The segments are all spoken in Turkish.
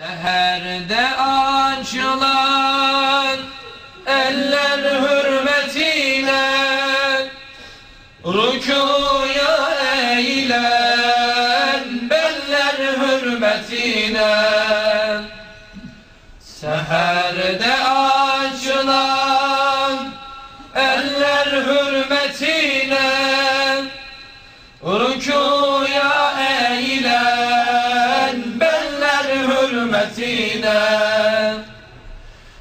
Seherde açılan eller hürmetine Rükuya eğilen beller hürmetine Seherde açılan eller hürmetine hürmetine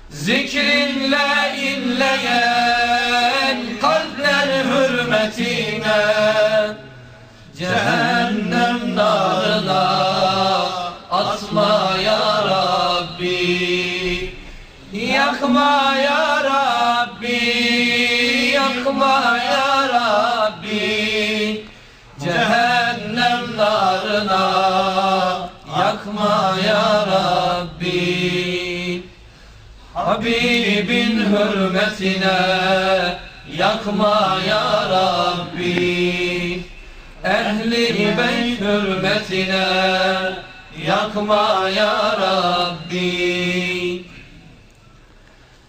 Zikrinle inleyen kalpler hürmetine Cehennem narına atma ya Rabbi Yakma ya Rabbi Yakma ya Rabbi Cehennem narına Habibin hürmetine yakma ya Rabbi. Ehli beyt hürmetine yakma ya Rabbi.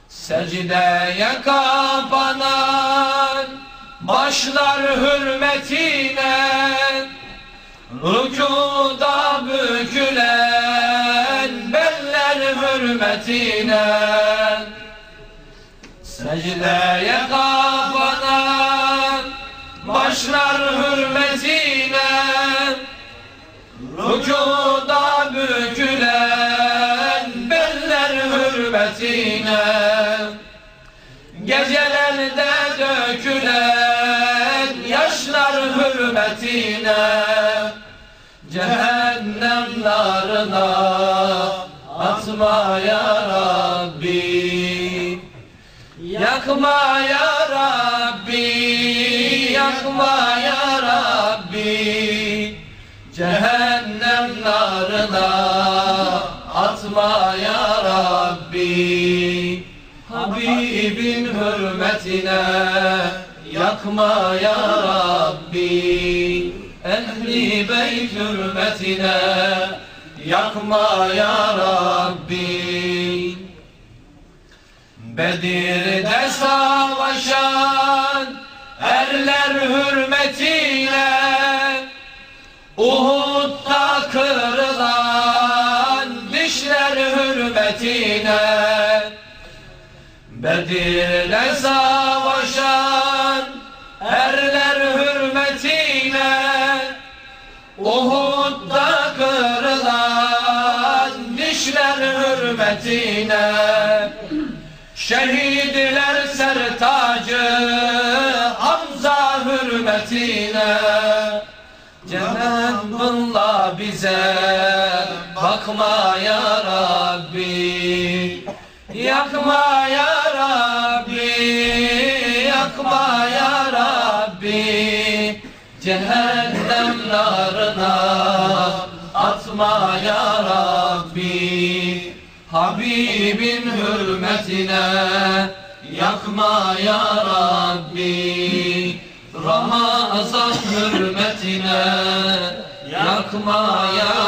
Secdeye kapanan başlar hürmetine Rükuda hürmetine Secdeye kapanan başlar hürmetine. Rükuda bükülen beller hürmetine. Gecelerde dökülen yaşlar hürmetine. Cehennem narına atma ya Rabbi. Yakma ya Rabbi. Yakma ya Rabbi. Cehennem narına atma ya Rabbi. Habibin hürmetine yakma ya Rabbi. Ehli beyt hürmetine yakma ya Rabbi. Bedir'de savaşan erler hürmetine Uhud'da kırılan dişler hürmetine Bedir'le savaşan hürmetine Şehitler sertacı Hamza hürmetine. Cenabullah bize bakma ya Rabbi. Yakma ya Rabbi Yakma ya Rabbi. Cehennem narına atma ya Rabbi Habibin hürmetine yakma ya Rabbi. Ramazan hürmetine yakma ya